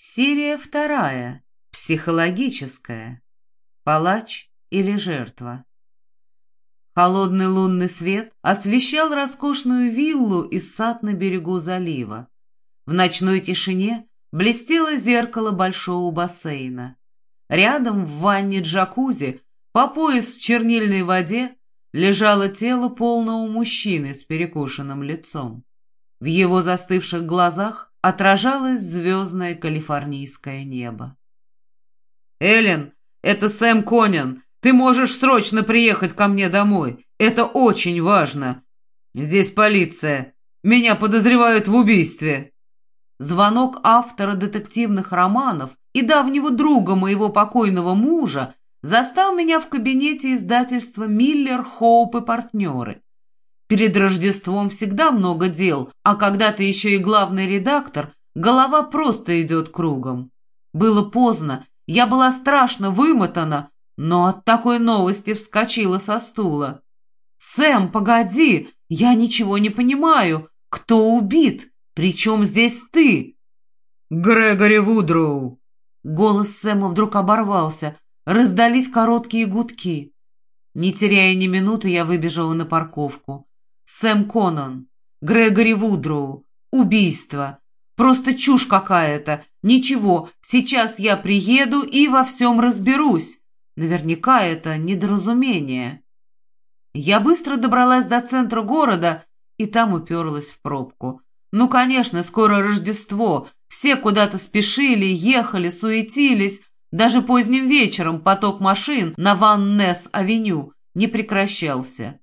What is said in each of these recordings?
Серия вторая. Психологическая. Палач или жертва. Холодный лунный свет освещал роскошную виллу и сад на берегу залива. В ночной тишине блестело зеркало большого бассейна. Рядом в ванне джакузи, по пояс в чернильной воде, лежало тело полного мужчины с перекошенным лицом. В его застывших глазах отражалось звездное калифорнийское небо. «Эллен, это Сэм Конин. Ты можешь срочно приехать ко мне домой. Это очень важно. Здесь полиция. Меня подозревают в убийстве». Звонок автора детективных романов и давнего друга моего покойного мужа застал меня в кабинете издательства «Миллер, Хоуп и партнеры». Перед Рождеством всегда много дел, а когда ты еще и главный редактор, голова просто идет кругом. Было поздно, я была страшно вымотана, но от такой новости вскочила со стула. «Сэм, погоди, я ничего не понимаю. Кто убит? Причем здесь ты?» «Грегори Вудроу!» Голос Сэма вдруг оборвался, раздались короткие гудки. Не теряя ни минуты, я выбежала на парковку. Сэм Конан, Грегори Вудроу, убийство. Просто чушь какая-то. Ничего, сейчас я приеду и во всем разберусь. Наверняка это недоразумение. Я быстро добралась до центра города и там уперлась в пробку. Ну, конечно, скоро Рождество. Все куда-то спешили, ехали, суетились. Даже поздним вечером поток машин на Ван Несс-авеню не прекращался.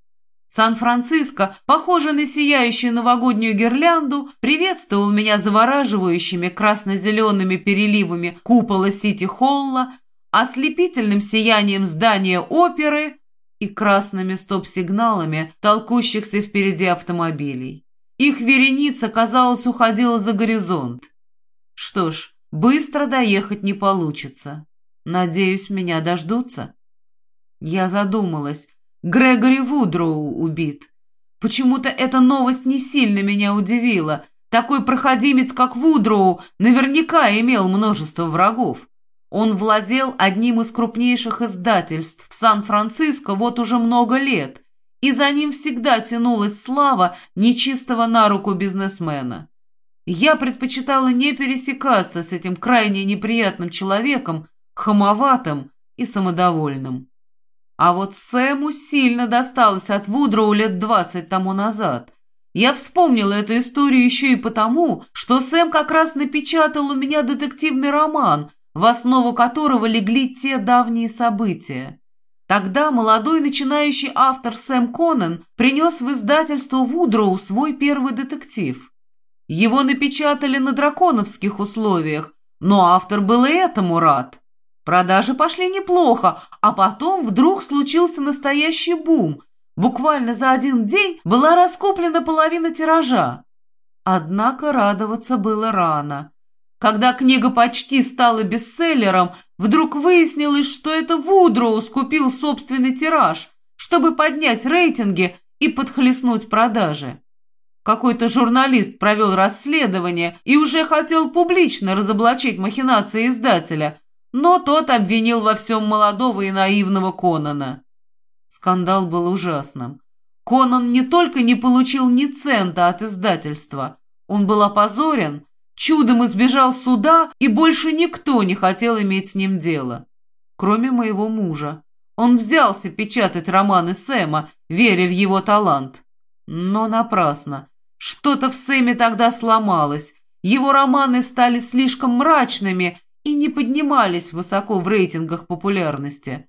Сан-Франциско, похожий на сияющую новогоднюю гирлянду, приветствовал меня завораживающими красно-зелеными переливами купола Сити-Холла, ослепительным сиянием здания оперы и красными стоп-сигналами толкущихся впереди автомобилей. Их вереница, казалось, уходила за горизонт. Что ж, быстро доехать не получится. Надеюсь, меня дождутся. Я задумалась, Грегори Вудроу убит. Почему-то эта новость не сильно меня удивила. Такой проходимец, как Вудроу, наверняка имел множество врагов. Он владел одним из крупнейших издательств в Сан-Франциско вот уже много лет, и за ним всегда тянулась слава нечистого на руку бизнесмена. Я предпочитала не пересекаться с этим крайне неприятным человеком, хамоватым и самодовольным. А вот Сэму сильно досталось от Вудроу лет двадцать тому назад. Я вспомнила эту историю еще и потому, что Сэм как раз напечатал у меня детективный роман, в основу которого легли те давние события. Тогда молодой начинающий автор Сэм Коннен принес в издательство Вудроу свой первый детектив. Его напечатали на драконовских условиях, но автор был и этому рад. Продажи пошли неплохо, а потом вдруг случился настоящий бум. Буквально за один день была раскуплена половина тиража. Однако радоваться было рано. Когда книга почти стала бестселлером, вдруг выяснилось, что это Вудроу скупил собственный тираж, чтобы поднять рейтинги и подхлестнуть продажи. Какой-то журналист провел расследование и уже хотел публично разоблачить махинации издателя – но тот обвинил во всем молодого и наивного Конана. Скандал был ужасным. Конан не только не получил ни цента от издательства, он был опозорен, чудом избежал суда, и больше никто не хотел иметь с ним дело, кроме моего мужа. Он взялся печатать романы Сэма, веря в его талант. Но напрасно. Что-то в Сэме тогда сломалось. Его романы стали слишком мрачными и не поднимались высоко в рейтингах популярности.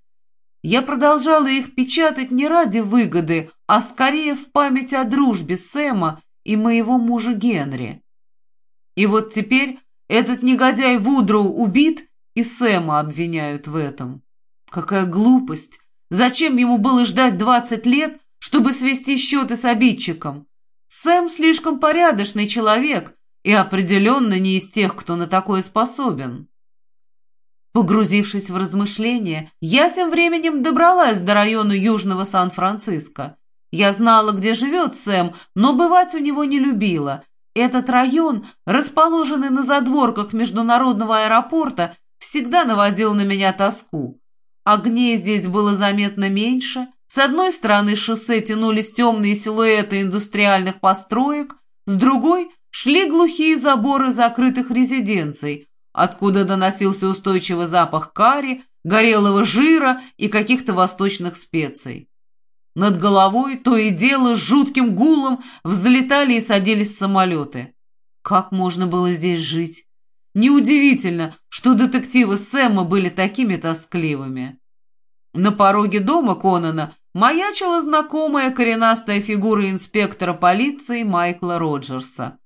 Я продолжала их печатать не ради выгоды, а скорее в память о дружбе Сэма и моего мужа Генри. И вот теперь этот негодяй Вудроу убит, и Сэма обвиняют в этом. Какая глупость! Зачем ему было ждать двадцать лет, чтобы свести счеты с обидчиком? Сэм слишком порядочный человек и определенно не из тех, кто на такое способен. Погрузившись в размышления, я тем временем добралась до района Южного Сан-Франциско. Я знала, где живет Сэм, но бывать у него не любила. Этот район, расположенный на задворках международного аэропорта, всегда наводил на меня тоску. Огней здесь было заметно меньше. С одной стороны шоссе тянулись темные силуэты индустриальных построек, с другой шли глухие заборы закрытых резиденций, откуда доносился устойчивый запах карри, горелого жира и каких-то восточных специй. Над головой то и дело с жутким гулом взлетали и садились самолеты. Как можно было здесь жить? Неудивительно, что детективы Сэма были такими тоскливыми. На пороге дома Конана маячила знакомая коренастая фигура инспектора полиции Майкла Роджерса.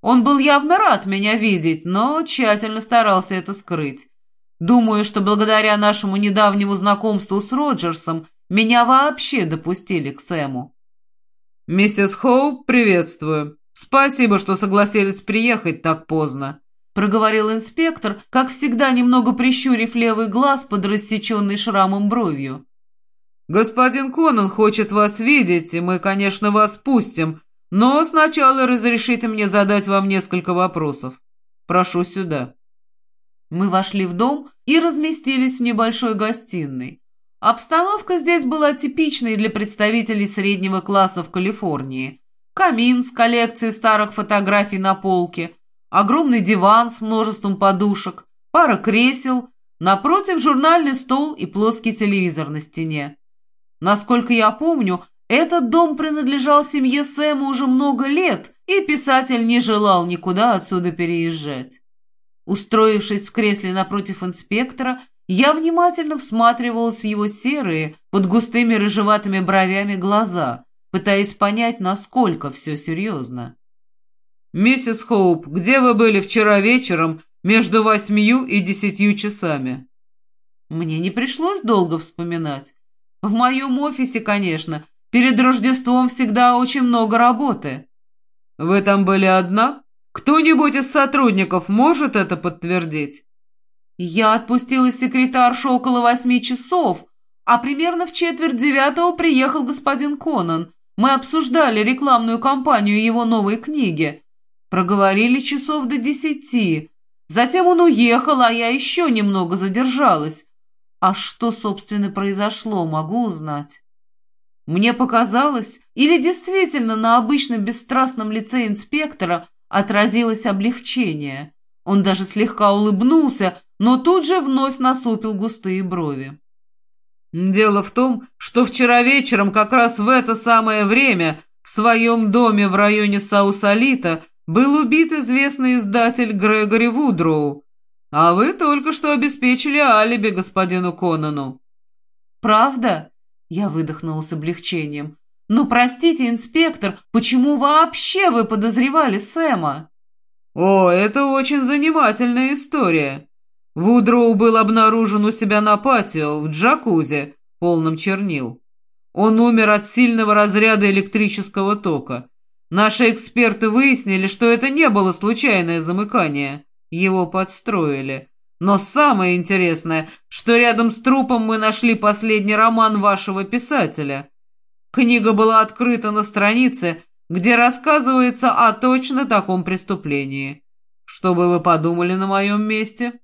Он был явно рад меня видеть, но тщательно старался это скрыть. Думаю, что благодаря нашему недавнему знакомству с Роджерсом меня вообще допустили к Сэму. «Миссис Хоуп, приветствую. Спасибо, что согласились приехать так поздно», проговорил инспектор, как всегда немного прищурив левый глаз под рассеченный шрамом бровью. «Господин Конан хочет вас видеть, и мы, конечно, вас пустим, но сначала разрешите мне задать вам несколько вопросов. Прошу сюда». Мы вошли в дом и разместились в небольшой гостиной. Обстановка здесь была типичной для представителей среднего класса в Калифорнии. Камин с коллекцией старых фотографий на полке, огромный диван с множеством подушек, пара кресел, напротив журнальный стол и плоский телевизор на стене. Насколько я помню, этот дом принадлежал семье Сэма уже много лет, и писатель не желал никуда отсюда переезжать. Устроившись в кресле напротив инспектора, я внимательно всматривалась в его серые, под густыми рыжеватыми бровями глаза, пытаясь понять, насколько все серьезно. «Миссис Хоуп, где вы были вчера вечером между восьмию и десятью часами?» Мне не пришлось долго вспоминать. В моем офисе, конечно, перед Рождеством всегда очень много работы. «Вы там были одна? Кто-нибудь из сотрудников может это подтвердить?» Я отпустила секретаршу около восьми часов, а примерно в четверть девятого приехал господин Конан. Мы обсуждали рекламную кампанию его новой книги. Проговорили часов до десяти. Затем он уехал, а я еще немного задержалась. А что, собственно, произошло, могу узнать. Мне показалось, или действительно на обычно бесстрастном лице инспектора отразилось облегчение. Он даже слегка улыбнулся, но тут же вновь насупил густые брови. «Дело в том, что вчера вечером как раз в это самое время в своем доме в районе Саусалита был убит известный издатель Грегори Вудроу, а вы только что обеспечили алиби господину Конану». «Правда?» — я выдохнула с облегчением. «Но простите, инспектор, почему вообще вы подозревали Сэма?» «О, это очень занимательная история. Вудроу был обнаружен у себя на патио, в джакузи, полном чернил. Он умер от сильного разряда электрического тока. Наши эксперты выяснили, что это не было случайное замыкание. Его подстроили. Но самое интересное, что рядом с трупом мы нашли последний роман вашего писателя. Книга была открыта на странице, где рассказывается о точно таком преступлении. Что бы вы подумали на моем месте?»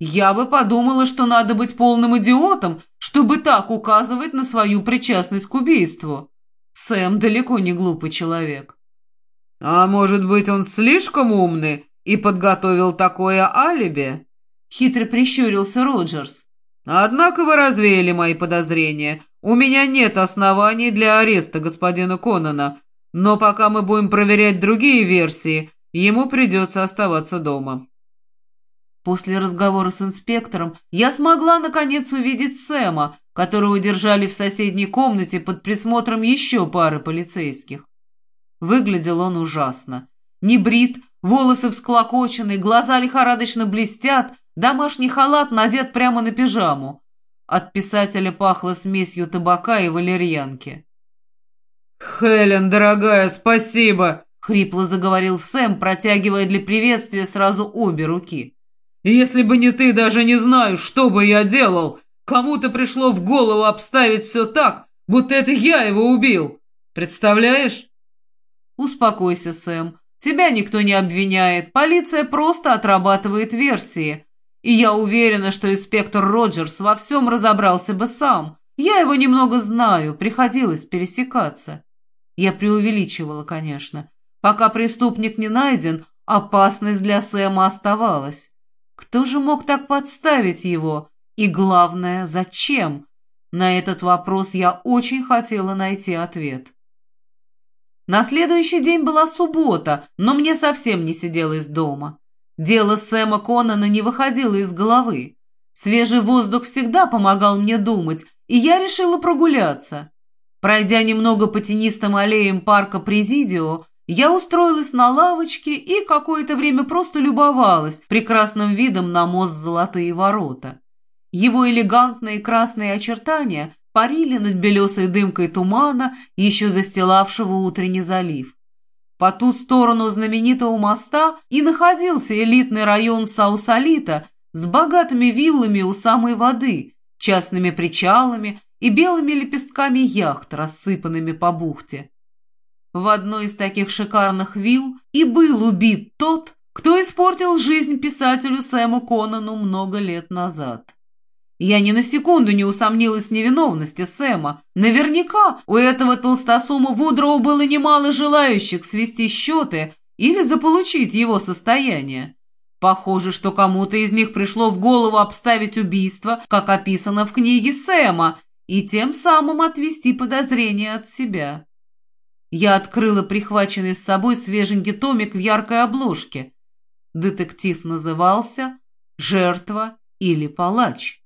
Я бы подумала, что надо быть полным идиотом, чтобы так указывать на свою причастность к убийству. Сэм далеко не глупый человек. А может быть, он слишком умный и подготовил такое алиби? Хитро прищурился Роджерс. Однако вы развеяли мои подозрения. У меня нет оснований для ареста господина Конона, но пока мы будем проверять другие версии, ему придется оставаться дома. После разговора с инспектором я смогла наконец увидеть Сэма, которого держали в соседней комнате под присмотром еще пары полицейских. Выглядел он ужасно. Не брит, волосы всклокочены, глаза лихорадочно блестят, домашний халат надет прямо на пижаму. От писателя пахло смесью табака и валерьянки. «Хелен, дорогая, спасибо!» — хрипло заговорил Сэм, протягивая для приветствия сразу обе руки. Если бы не ты, даже не знаю, что бы я делал. Кому-то пришло в голову обставить все так, будто это я его убил. Представляешь?» «Успокойся, Сэм. Тебя никто не обвиняет, полиция просто отрабатывает версии. И я уверена, что инспектор Роджерс во всем разобрался бы сам. Я его немного знаю, приходилось пересекаться. Я преувеличивала, конечно. Пока преступник не найден, опасность для Сэма оставалась. Кто же мог так подставить его? И главное, зачем? На этот вопрос я очень хотела найти ответ. На следующий день была суббота, но мне совсем не сиделось дома. Дело Сэма Коннона не выходило из головы. Свежий воздух всегда помогал мне думать, и я решила прогуляться. Пройдя немного по тенистым аллеям парка Президио, я устроилась на лавочке и какое-то время просто любовалась прекрасным видом на мост «Золотые ворота». Его элегантные красные очертания парили над белесой дымкой тумана, еще застилавшего утренний залив. По ту сторону знаменитого моста и находился элитный район Саусалита с богатыми виллами у самой воды, частными причалами и белыми лепестками яхт, рассыпанными по бухте. В одной из таких шикарных вилл и был убит тот, кто испортил жизнь писателю Сэму Конану много лет назад. Я ни на секунду не усомнилась в невиновности Сэма. Наверняка у этого толстосума Вудроу было немало желающих свести счеты или заполучить его состояние. Похоже, что кому-то из них пришло в голову обставить убийство, как описано в книге Сэма, и тем самым отвести подозрения от себя. Я открыла прихваченный с собой свеженький томик в яркой обложке. Детектив назывался «Жертва или палач».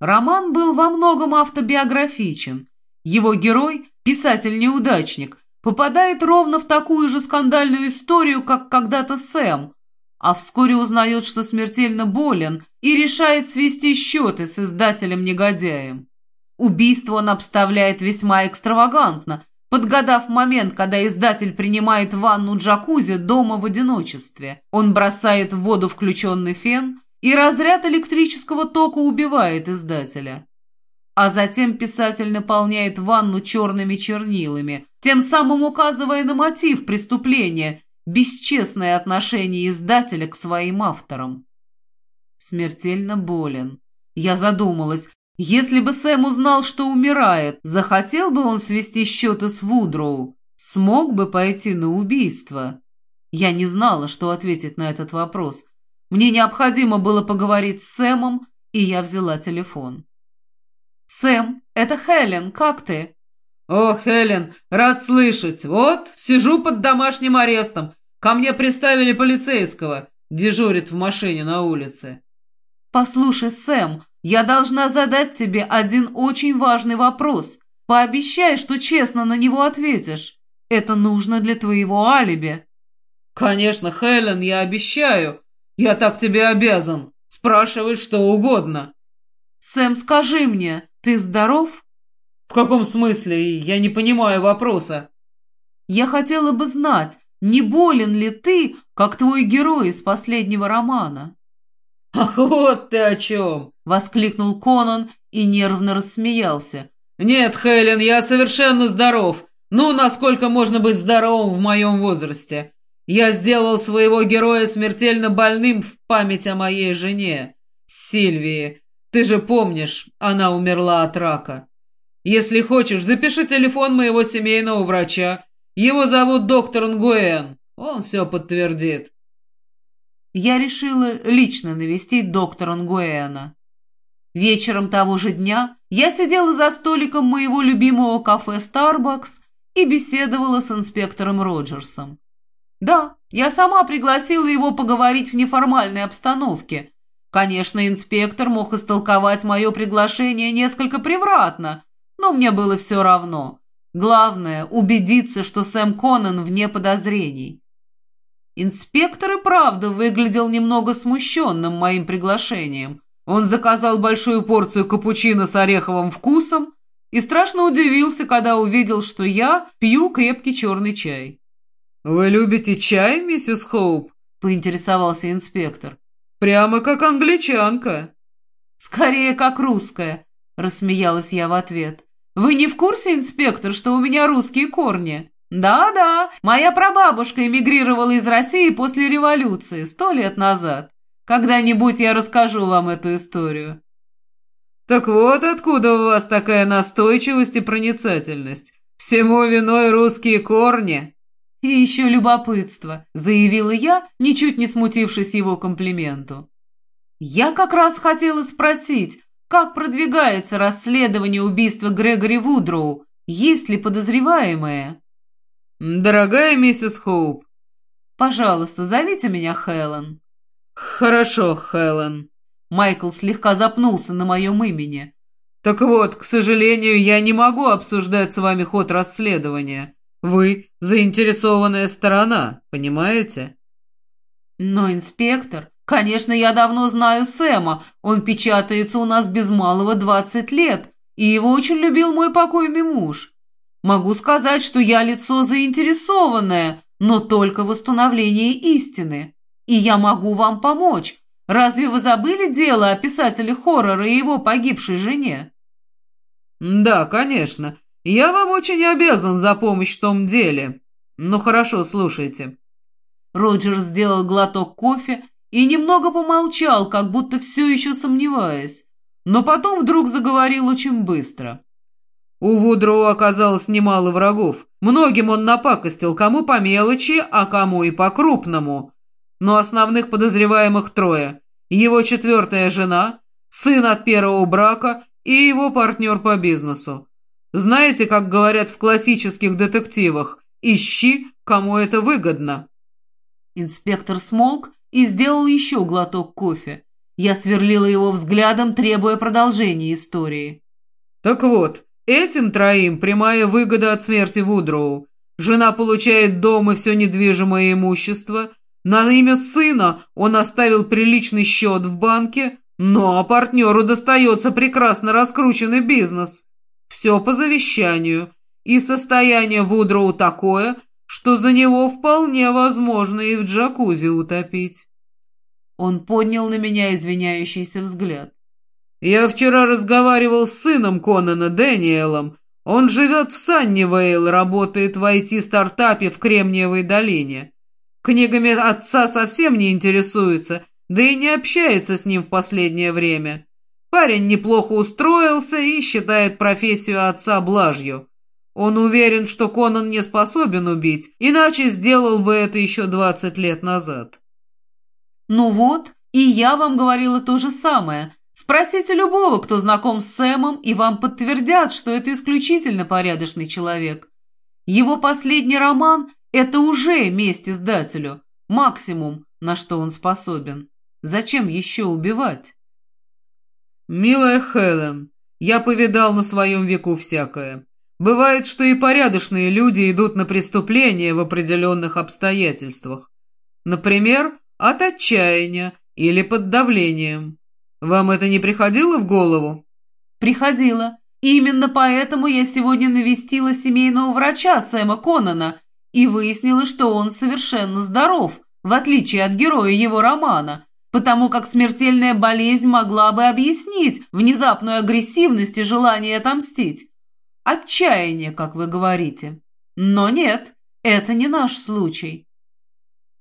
Роман был во многом автобиографичен. Его герой, писатель-неудачник, попадает ровно в такую же скандальную историю, как когда-то Сэм, а вскоре узнает, что смертельно болен, и решает свести счеты с издателем-негодяем. Убийство он обставляет весьма экстравагантно, подгадав момент, когда издатель принимает ванну джакузи дома в одиночестве. Он бросает в воду включенный фен – и разряд электрического тока убивает издателя. А затем писатель наполняет ванну черными чернилами, тем самым указывая на мотив преступления – бесчестное отношение издателя к своим авторам. Смертельно болен. Я задумалась, если бы Сэм узнал, что умирает, захотел бы он свести счеты с Вудроу, смог бы пойти на убийство? Я не знала, что ответить на этот вопрос – мне необходимо было поговорить с Сэмом, и я взяла телефон. «Сэм, это Хелен, как ты?» «О, Хелен, рад слышать. Вот, сижу под домашним арестом. Ко мне приставили полицейского. Дежурит в машине на улице». «Послушай, Сэм, я должна задать тебе один очень важный вопрос. Пообещай, что честно на него ответишь. Это нужно для твоего алиби». «Конечно, Хелен, я обещаю. «Я так тебе обязан. Спрашивай что угодно». «Сэм, скажи мне, ты здоров?» «В каком смысле? Я не понимаю вопроса». «Я хотела бы знать, не болен ли ты, как твой герой из последнего романа?» «Ах, вот ты о чем!» — воскликнул Конан и нервно рассмеялся. «Нет, Хелен, я совершенно здоров. Ну, насколько можно быть здоровым в моем возрасте? Я сделал своего героя смертельно больным в память о моей жене, Сильвии. Ты же помнишь, она умерла от рака. Если хочешь, запиши телефон моего семейного врача. Его зовут доктор Нгуэн. Он все подтвердит. Я решила лично навестить доктора Нгуэна. Вечером того же дня я сидела за столиком моего любимого кафе Starbucks и беседовала с инспектором Роджерсом. Да, я сама пригласила его поговорить в неформальной обстановке. Конечно, инспектор мог истолковать мое приглашение несколько превратно, но мне было все равно. Главное – убедиться, что Сэм Коннон вне подозрений. Инспектор и правда выглядел немного смущенным моим приглашением. Он заказал большую порцию капучино с ореховым вкусом и страшно удивился, когда увидел, что я пью крепкий черный чай. «Вы любите чай, миссис Хоуп?» — поинтересовался инспектор. «Прямо как англичанка». «Скорее, как русская», — рассмеялась я в ответ. «Вы не в курсе, инспектор, что у меня русские корни?» Да-да, моя прабабушка эмигрировала из России после революции, сто лет назад. Когда-нибудь я расскажу вам эту историю. Так вот откуда у вас такая настойчивость и проницательность. Всему виной русские корни. И еще любопытство, заявила я, ничуть не смутившись его комплименту. Я как раз хотела спросить, как продвигается расследование убийства Грегори Вудроу, есть ли подозреваемые? «Дорогая миссис Хоуп». «Пожалуйста, зовите меня Хелен». «Хорошо, Хелен». Майкл слегка запнулся на моем имени. «Так вот, к сожалению, я не могу обсуждать с вами ход расследования. Вы заинтересованная сторона, понимаете?» «Но, инспектор, конечно, я давно знаю Сэма. Он печатается у нас без малого двадцать лет, и его очень любил мой покойный муж. Могу сказать, что я лицо заинтересованное, но только в установлении истины. И я могу вам помочь. Разве вы забыли дело о писателе хоррора и его погибшей жене? Да, конечно. Я вам очень обязан за помощь в том деле. Ну хорошо, слушайте. Роджер сделал глоток кофе и немного помолчал, как будто все еще сомневаясь. Но потом вдруг заговорил очень быстро. У Вудроу оказалось немало врагов. Многим он напакостил, кому по мелочи, а кому и по крупному. Но основных подозреваемых трое. Его четвертая жена, сын от первого брака и его партнер по бизнесу. Знаете, как говорят в классических детективах, ищи, кому это выгодно. Инспектор смолк и сделал еще глоток кофе. Я сверлила его взглядом, требуя продолжения истории. Так вот, Этим троим прямая выгода от смерти Вудроу. Жена получает дом и все недвижимое имущество. На имя сына он оставил приличный счет в банке, но партнеру достается прекрасно раскрученный бизнес. Все по завещанию. И состояние Вудроу такое, что за него вполне возможно и в джакузи утопить. Он поднял на меня извиняющийся взгляд. Я вчера разговаривал с сыном Конана, Дэниелом. Он живет в Саннивейл, работает в IT-стартапе в Кремниевой долине. Книгами отца совсем не интересуется, да и не общается с ним в последнее время. Парень неплохо устроился и считает профессию отца блажью. Он уверен, что Конан не способен убить, иначе сделал бы это еще двадцать лет назад. «Ну вот, и я вам говорила то же самое», Спросите любого, кто знаком с Сэмом, и вам подтвердят, что это исключительно порядочный человек. Его последний роман – это уже месть издателю, максимум, на что он способен. Зачем еще убивать? «Милая Хелен, я повидал на своем веку всякое. Бывает, что и порядочные люди идут на преступления в определенных обстоятельствах. Например, от отчаяния или под давлением. Вам это не приходило в голову? Приходило. Именно поэтому я сегодня навестила семейного врача Сэма Коннона и выяснила, что он совершенно здоров, в отличие от героя его романа, потому как смертельная болезнь могла бы объяснить внезапную агрессивность и желание отомстить. Отчаяние, как вы говорите. Но нет, это не наш случай.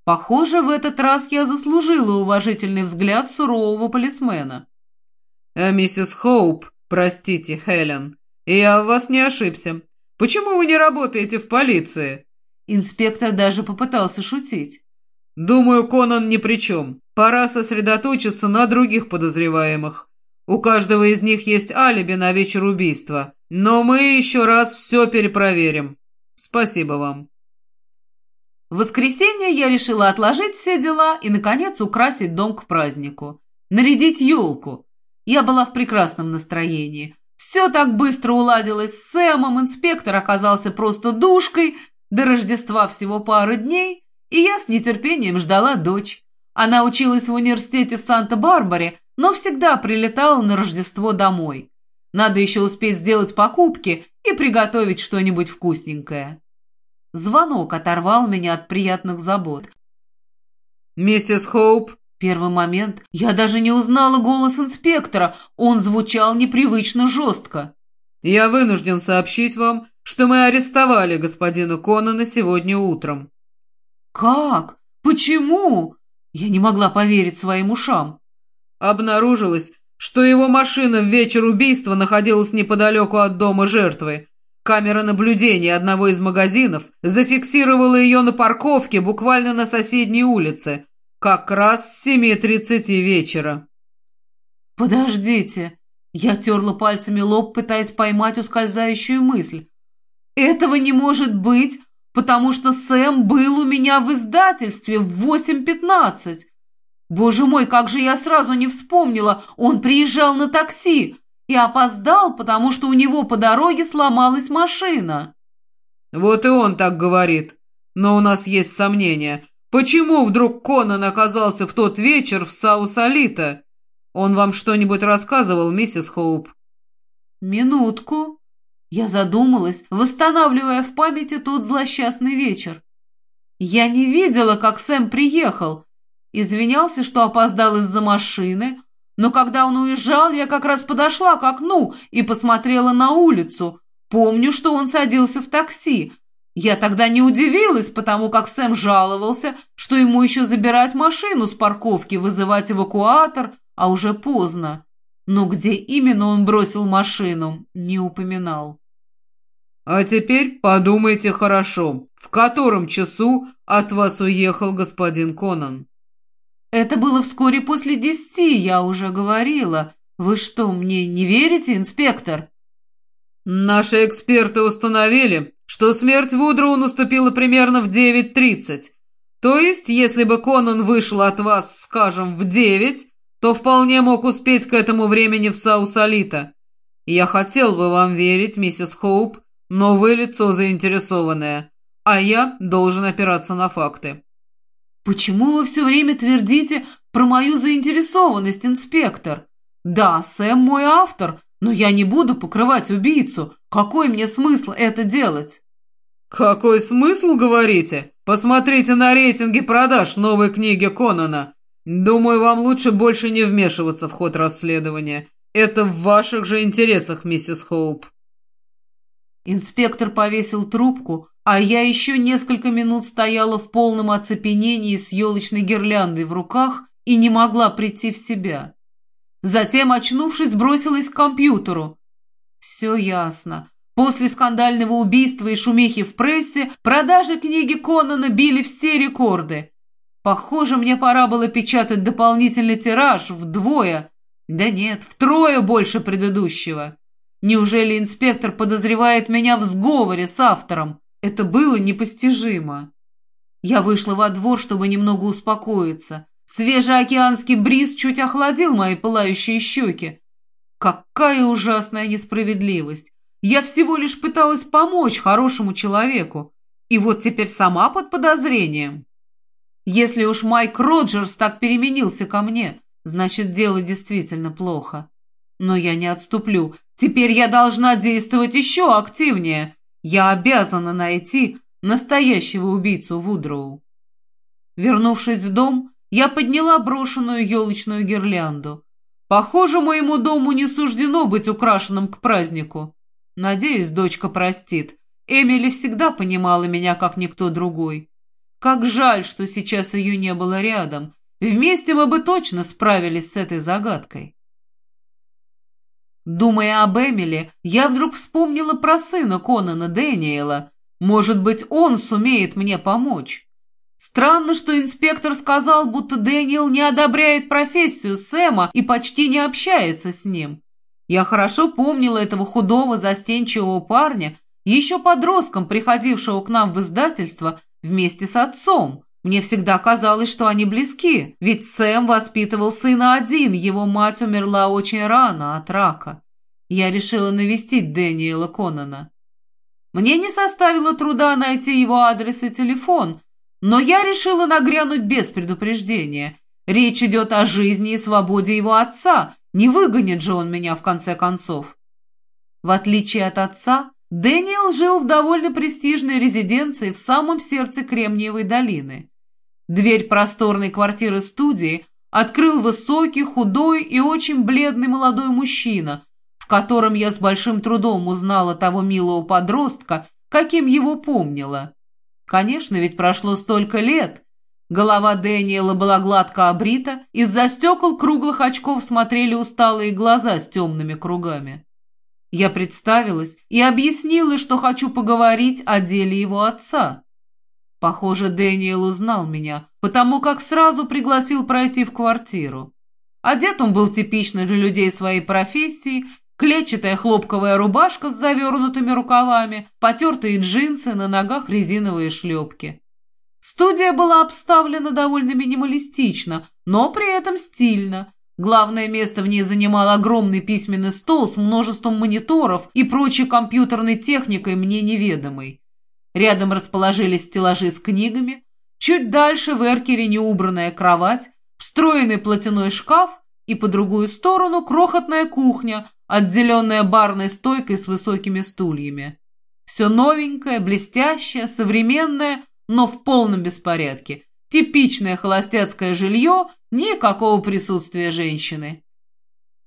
Похоже, в этот раз я заслужила уважительный взгляд сурового полисмена. «А миссис Хоуп, простите, Хелен, я в вас не ошибся. Почему вы не работаете в полиции?» Инспектор даже попытался шутить. «Думаю, Конан ни при чем. Пора сосредоточиться на других подозреваемых. У каждого из них есть алиби на вечер убийства. Но мы еще раз все перепроверим. Спасибо вам». В воскресенье я решила отложить все дела и, наконец, украсить дом к празднику. Нарядить елку. Я была в прекрасном настроении. Все так быстро уладилось с Сэмом, инспектор оказался просто душкой, до Рождества всего пары дней, и я с нетерпением ждала дочь. Она училась в университете в Санта-Барбаре, но всегда прилетала на Рождество домой. Надо еще успеть сделать покупки и приготовить что-нибудь вкусненькое. Звонок оторвал меня от приятных забот. «Миссис Хоуп?» Первый момент я даже не узнала голос инспектора, он звучал непривычно жестко. я вынужден сообщить вам, что мы арестовали господина Конана сегодня утром». «Как? Почему?» Я не могла поверить своим ушам. Обнаружилось, что его машина в вечер убийства находилась неподалеку от дома жертвы. Камера наблюдения одного из магазинов зафиксировала ее на парковке буквально на соседней улице, как раз с 7.30 вечера. «Подождите!» Я терла пальцами лоб, пытаясь поймать ускользающую мысль. «Этого не может быть, потому что Сэм был у меня в издательстве в 8.15. Боже мой, как же я сразу не вспомнила, он приезжал на такси и опоздал, потому что у него по дороге сломалась машина». «Вот и он так говорит. Но у нас есть сомнения. Почему вдруг Конан оказался в тот вечер в Саус-Алита?» Он вам что-нибудь рассказывал, миссис Хоуп?» «Минутку». Я задумалась, восстанавливая в памяти тот злосчастный вечер. Я не видела, как Сэм приехал. Извинялся, что опоздал из-за машины, но когда он уезжал, я как раз подошла к окну и посмотрела на улицу. Помню, что он садился в такси. Я тогда не удивилась, потому как Сэм жаловался, что ему еще забирать машину с парковки, вызывать эвакуатор, а уже поздно. Но где именно он бросил машину, не упоминал. «А теперь подумайте хорошо, в котором часу от вас уехал господин Конан?» «Это было вскоре после десяти, я уже говорила. Вы что, мне не верите, инспектор?» «Наши эксперты установили, что смерть Вудроу наступила примерно в 9.30. То есть, если бы Конан вышел от вас, скажем, в девять, то вполне мог успеть к этому времени в Саусалита. Я хотел бы вам верить, миссис Хоуп, но вы лицо заинтересованное, а я должен опираться на факты». «Почему вы все время твердите про мою заинтересованность, инспектор? Да, Сэм мой автор, но я не буду покрывать убийцу. Какой мне смысл это делать?» «Какой смысл, говорите? Посмотрите на рейтинги продаж новой книги Конана. «Думаю, вам лучше больше не вмешиваться в ход расследования. Это в ваших же интересах, миссис Хоуп». Инспектор повесил трубку, а я еще несколько минут стояла в полном оцепенении с елочной гирляндой в руках и не могла прийти в себя. Затем, очнувшись, бросилась к компьютеру. Все ясно. После скандального убийства и шумихи в прессе продажи книги Конана били все рекорды. Похоже, мне пора было печатать дополнительный тираж вдвое, да нет, втрое больше предыдущего. Неужели инспектор подозревает меня в сговоре с автором? Это было непостижимо. Я вышла во двор, чтобы немного успокоиться. Свежий океанский бриз чуть охладил мои пылающие щеки. Какая ужасная несправедливость! Я всего лишь пыталась помочь хорошему человеку. И вот теперь сама под подозрением. Если уж Майк Роджерс так переменился ко мне, значит, дело действительно плохо. Но я не отступлю. Теперь я должна действовать еще активнее. Я обязана найти настоящего убийцу Вудроу. Вернувшись в дом, я подняла брошенную елочную гирлянду. Похоже, моему дому не суждено быть украшенным к празднику. Надеюсь, дочка простит. Эмили всегда понимала меня, как никто другой. Как жаль, что сейчас ее не было рядом. Вместе мы бы точно справились с этой загадкой. Думая об Эмили, я вдруг вспомнила про сына Конана Дэниела. Может быть, он сумеет мне помочь. Странно, что инспектор сказал, будто Дэниел не одобряет профессию Сэма и почти не общается с ним. Я хорошо помнила этого худого, застенчивого парня, еще подростком, приходившего к нам в издательство вместе с отцом. Мне всегда казалось, что они близки, ведь Сэм воспитывал сына один, его мать умерла очень рано от рака. Я решила навестить Дэниела Коннона. Мне не составило труда найти его адрес и телефон, но я решила нагрянуть без предупреждения. Речь идет о жизни и свободе его отца, не выгонит же он меня в конце концов. В отличие от отца, Дэниел жил в довольно престижной резиденции в самом сердце Кремниевой долины. Дверь просторной квартиры-студии открыл высокий, худой и очень бледный молодой мужчина в котором я с большим трудом узнала того милого подростка, каким его помнила. Конечно, ведь прошло столько лет. Голова Дэниела была гладко обрита, из-за стекол круглых очков смотрели усталые глаза с темными кругами. Я представилась и объяснила, что хочу поговорить о деле его отца. Похоже, Дэниел узнал меня, потому как сразу пригласил пройти в квартиру. Одет он был типично для людей своей профессии, клетчатая хлопковая рубашка с завернутыми рукавами, потертые джинсы, на ногах резиновые шлепки. Студия была обставлена довольно минималистично, но при этом стильно. Главное место в ней занимал огромный письменный стол с множеством мониторов и прочей компьютерной техникой мне неведомой. Рядом расположились стеллажи с книгами, чуть дальше в эркере неубранная кровать, встроенный платяной шкаф и по другую сторону крохотная кухня, отделенная барной стойкой с высокими стульями. Все новенькое, блестящее, современное, но в полном беспорядке. Типичное холостяцкое жилье, никакого присутствия женщины.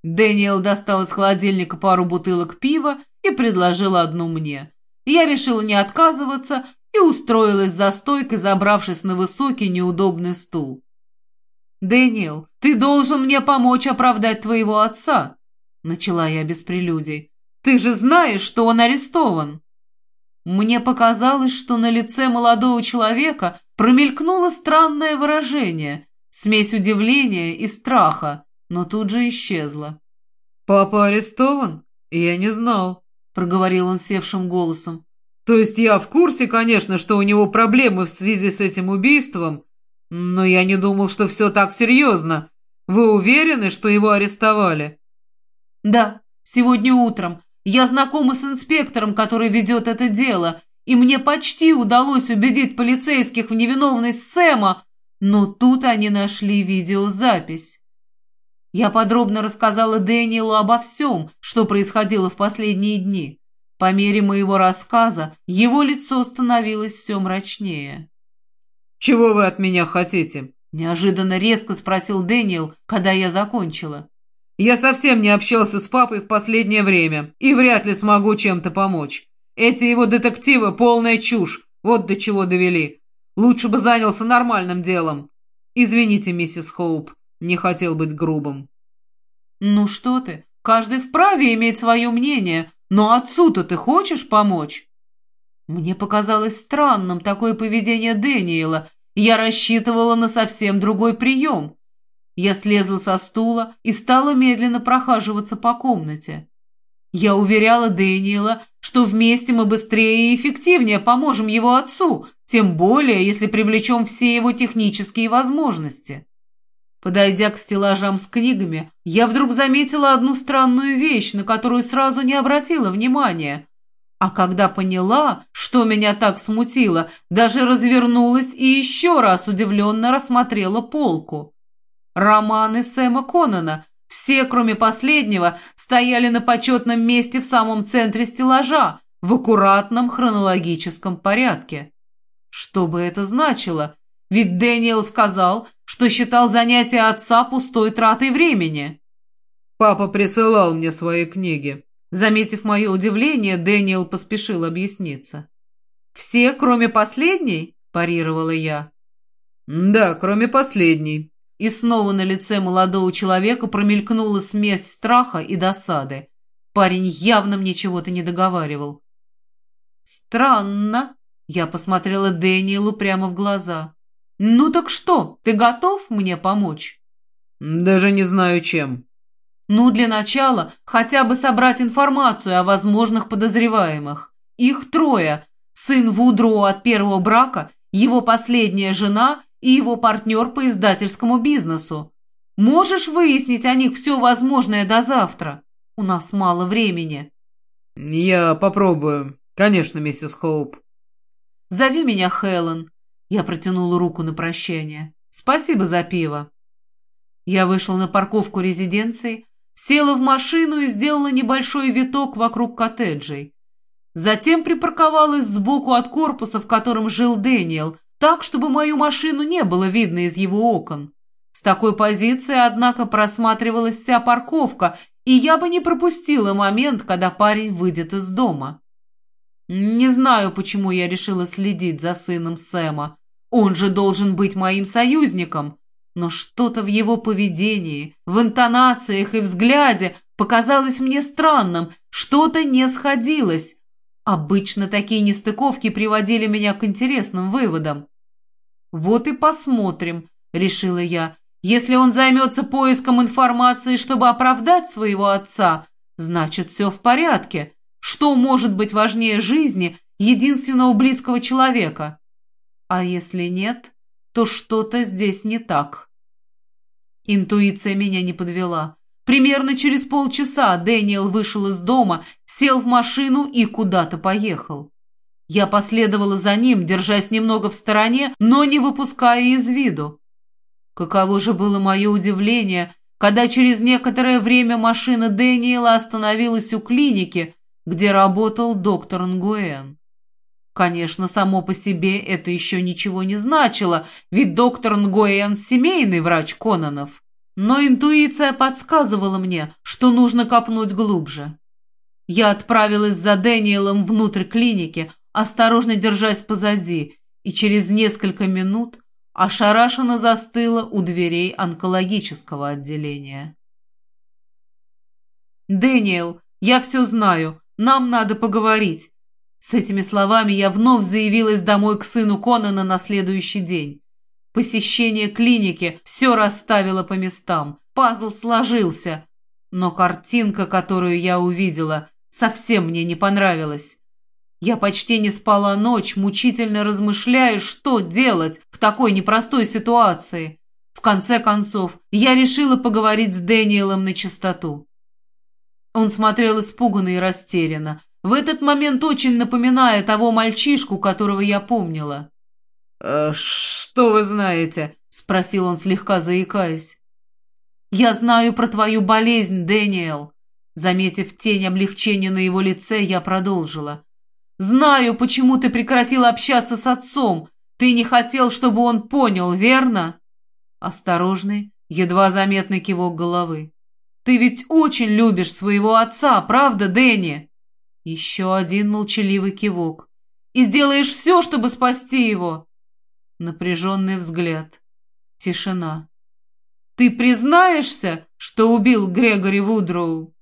Дэниел достал из холодильника пару бутылок пива и предложил одну мне. Я решила не отказываться и устроилась за стойкой, забравшись на высокий неудобный стул. «Дэниел, ты должен мне помочь оправдать твоего отца», — начала я без прелюдий. «Ты же знаешь, что он арестован». Мне показалось, что на лице молодого человека промелькнуло странное выражение, смесь удивления и страха, но тут же исчезло. «Папа арестован? Я не знал», — проговорил он севшим голосом. «То есть я в курсе, конечно, что у него проблемы в связи с этим убийством, но я не думал, что все так серьезно. Вы уверены, что его арестовали? Да, сегодня утром. Я знакома с инспектором, который ведет это дело, и мне почти удалось убедить полицейских в невиновность Сэма, но тут они нашли видеозапись. Я подробно рассказала Дэниелу обо всем, что происходило в последние дни. По мере моего рассказа его лицо становилось все мрачнее. «Чего вы от меня хотите?» Неожиданно резко спросил Дэниел, когда я закончила. «Я совсем не общался с папой в последнее время и вряд ли смогу чем-то помочь. Эти его детективы — полная чушь, вот до чего довели. Лучше бы занялся нормальным делом. Извините, миссис Хоуп, не хотел быть грубым». «Ну что ты, каждый вправе иметь свое мнение, но отцу-то ты хочешь помочь?» Мне показалось странным такое поведение Дэниела, я рассчитывала на совсем другой прием. Я слезла со стула и стала медленно прохаживаться по комнате. Я уверяла Дэниела, что вместе мы быстрее и эффективнее поможем его отцу, тем более, если привлечем все его технические возможности. Подойдя к стеллажам с книгами, я вдруг заметила одну странную вещь, на которую сразу не обратила внимания. А когда поняла, что меня так смутило, даже развернулась и еще раз удивленно рассмотрела полку. Романы Сэма Коннона, все, кроме последнего, стояли на почетном месте в самом центре стеллажа, в аккуратном хронологическом порядке. Что бы это значило? Ведь Дэниел сказал, что считал занятия отца пустой тратой времени. «Папа присылал мне свои книги», Заметив мое удивление, Дэниел поспешил объясниться. «Все, кроме последней?» – парировала я. «Да, кроме последней». И снова на лице молодого человека промелькнула смесь страха и досады. Парень явно мне чего-то не договаривал. «Странно», – я посмотрела Дэниелу прямо в глаза. «Ну так что, ты готов мне помочь?» «Даже не знаю, чем». Ну, для начала хотя бы собрать информацию о возможных подозреваемых. Их трое. Сын Вудроу от первого брака, его последняя жена и его партнер по издательскому бизнесу. Можешь выяснить о них все возможное до завтра? У нас мало времени. Я попробую. Конечно, миссис Хоуп. Зови меня Хелен. Я протянула руку на прощание. Спасибо за пиво. Я вышел на парковку резиденции, Села в машину и сделала небольшой виток вокруг коттеджей. Затем припарковалась сбоку от корпуса, в котором жил Дэниел, так, чтобы мою машину не было видно из его окон. С такой позиции, однако, просматривалась вся парковка, и я бы не пропустила момент, когда парень выйдет из дома. Не знаю, почему я решила следить за сыном Сэма. Он же должен быть моим союзником. Но что-то в его поведении, в интонациях и взгляде показалось мне странным, что-то не сходилось. Обычно такие нестыковки приводили меня к интересным выводам. «Вот и посмотрим», — решила я. «Если он займется поиском информации, чтобы оправдать своего отца, значит, все в порядке. Что может быть важнее жизни единственного близкого человека? А если нет, то что-то здесь не так». Интуиция меня не подвела. Примерно через полчаса Дэниел вышел из дома, сел в машину и куда-то поехал. Я последовала за ним, держась немного в стороне, но не выпуская из виду. Каково же было мое удивление, когда через некоторое время машина Дэниела остановилась у клиники, где работал доктор Нгуэн. Конечно, само по себе это еще ничего не значило, ведь доктор Нгуэн – семейный врач Кононов. Но интуиция подсказывала мне, что нужно копнуть глубже. Я отправилась за Дэниелом внутрь клиники, осторожно держась позади, и через несколько минут ошарашенно застыла у дверей онкологического отделения. «Дэниел, я все знаю, нам надо поговорить». С этими словами я вновь заявилась домой к сыну Конана на следующий день. Посещение клиники все расставило по местам, пазл сложился, но картинка, которую я увидела, совсем мне не понравилась. Я почти не спала ночь, мучительно размышляя, что делать в такой непростой ситуации. В конце концов, я решила поговорить с Дэниелом на чистоту. Он смотрел испуганно и растерянно, в этот момент очень напоминая того мальчишку, которого я помнила. «Э, «Что вы знаете?» — спросил он, слегка заикаясь. «Я знаю про твою болезнь, Дэниел». Заметив тень облегчения на его лице, я продолжила. «Знаю, почему ты прекратил общаться с отцом. Ты не хотел, чтобы он понял, верно?» Осторожный, едва заметный кивок головы. «Ты ведь очень любишь своего отца, правда, Дэнни?» Еще один молчаливый кивок. «И сделаешь все, чтобы спасти его?» Напряженный взгляд. Тишина. «Ты признаешься, что убил Грегори Вудроу?»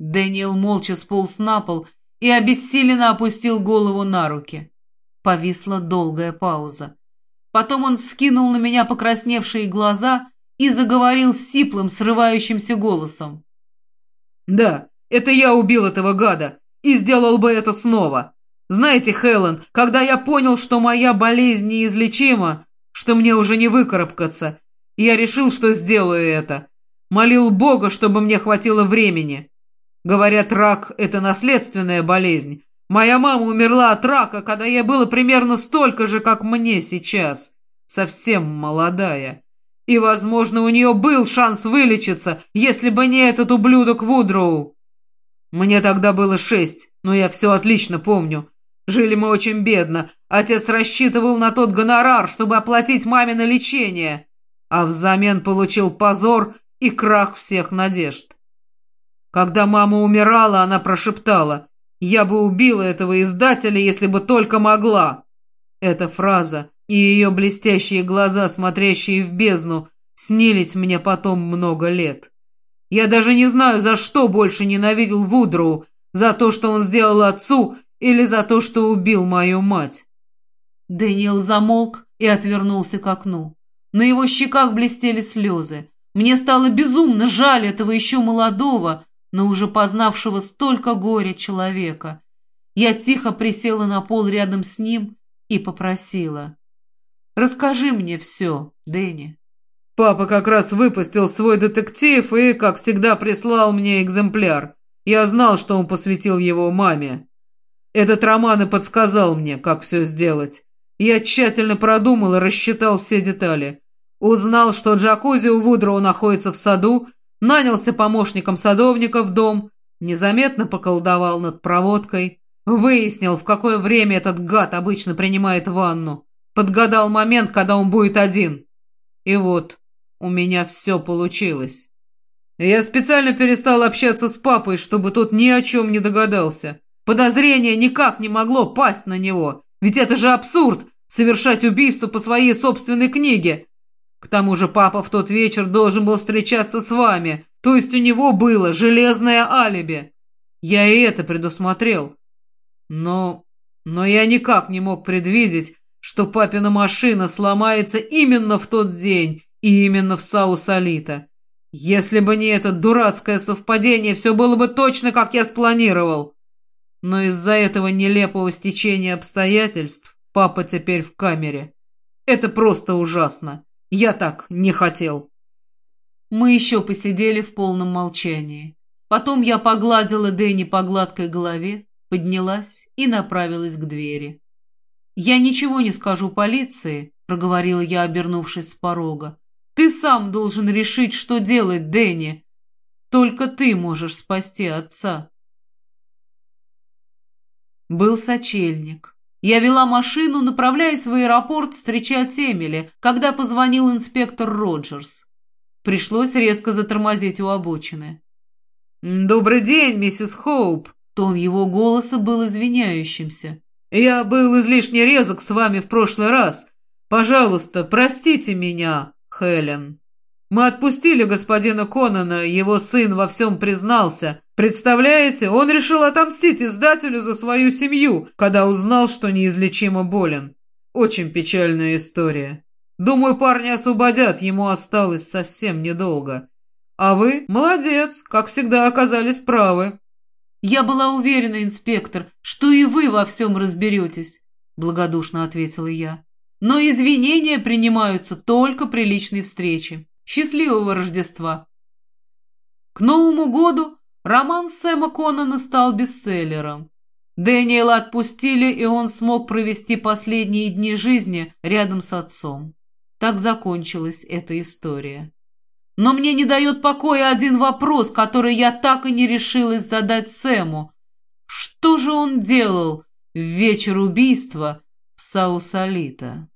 Дэниел молча сполз на пол и обессиленно опустил голову на руки. Повисла долгая пауза. Потом он вскинул на меня покрасневшие глаза и заговорил сиплым, срывающимся голосом. «Да, это я убил этого гада и сделал бы это снова. Знаете, Хелен, когда я понял, что моя болезнь неизлечима, что мне уже не выкарабкаться, я решил, что сделаю это. Молил Бога, чтобы мне хватило времени. Говорят, рак – это наследственная болезнь. Моя мама умерла от рака, когда ей было примерно столько же, как мне сейчас. Совсем молодая. И, возможно, у нее был шанс вылечиться, если бы не этот ублюдок Вудроу. Мне тогда было шесть, но я все отлично помню. Жили мы очень бедно. Отец рассчитывал на тот гонорар, чтобы оплатить мамино лечение, а взамен получил позор и крах всех надежд. Когда мама умирала, она прошептала «Я бы убила этого издателя, если бы только могла». Эта фраза и ее блестящие глаза, смотрящие в бездну, снились мне потом много лет. Я даже не знаю, за что больше ненавидел Вудроу, за то, что он сделал отцу, или за то, что убил мою мать?» Дэниел замолк и отвернулся к окну. На его щеках блестели слезы. Мне стало безумно жаль этого еще молодого, но уже познавшего столько горя человека. Я тихо присела на пол рядом с ним и попросила. «Расскажи мне все, Дэнни». «Папа как раз выпустил свой детектив и, как всегда, прислал мне экземпляр. Я знал, что он посвятил его маме. Этот роман и подсказал мне, как все сделать. Я тщательно продумал и рассчитал все детали. Узнал, что джакузи у Вудроу находится в саду, нанялся помощником садовника в дом, незаметно поколдовал над проводкой, выяснил, в какое время этот гад обычно принимает ванну, подгадал момент, когда он будет один. И вот, у меня все получилось. Я специально перестал общаться с папой, чтобы тот ни о чем не догадался. Подозрение никак не могло пасть на него. Ведь это же абсурд — совершать убийство по своей собственной книге. К тому же папа в тот вечер должен был встречаться с вами, то есть у него было железное алиби. Я и это предусмотрел. Но... но я никак не мог предвидеть, что папина машина сломается именно в тот день и именно в Саусалита. Если бы не это дурацкое совпадение, все было бы точно, как я спланировал. Но из-за этого нелепого стечения обстоятельств папа теперь в камере. Это просто ужасно. Я так не хотел. Мы еще посидели в полном молчании. Потом я погладила Дэнни по гладкой голове, поднялась и направилась к двери. «Я ничего не скажу полиции», — проговорила я, обернувшись с порога. «Ты сам должен решить, что делать, Дэнни. Только ты можешь спасти отца». Был сочельник. Я вела машину, направляясь в аэропорт встречать Эмили, когда позвонил инспектор Роджерс. Пришлось резко затормозить у обочины. «Добрый день, миссис Хоуп!» Тон его голоса был извиняющимся. «Я был излишне резок с вами в прошлый раз. Пожалуйста, простите меня, Хелен». Мы отпустили господина Конана, его сын во всем признался. Представляете, он решил отомстить издателю за свою семью, когда узнал, что неизлечимо болен. Очень печальная история. Думаю, парни освободят, ему осталось совсем недолго. А вы, молодец, как всегда оказались правы. Я была уверена, инспектор, что и вы во всем разберетесь, благодушно ответила я. Но извинения принимаются только при личной встрече. Счастливого Рождества! К Новому году роман Сэма Коннона стал бестселлером. Дэниела отпустили, и он смог провести последние дни жизни рядом с отцом. Так закончилась эта история. Но мне не дает покоя один вопрос, который я так и не решилась задать Сэму. Что же он делал в вечер убийства в Саусалита?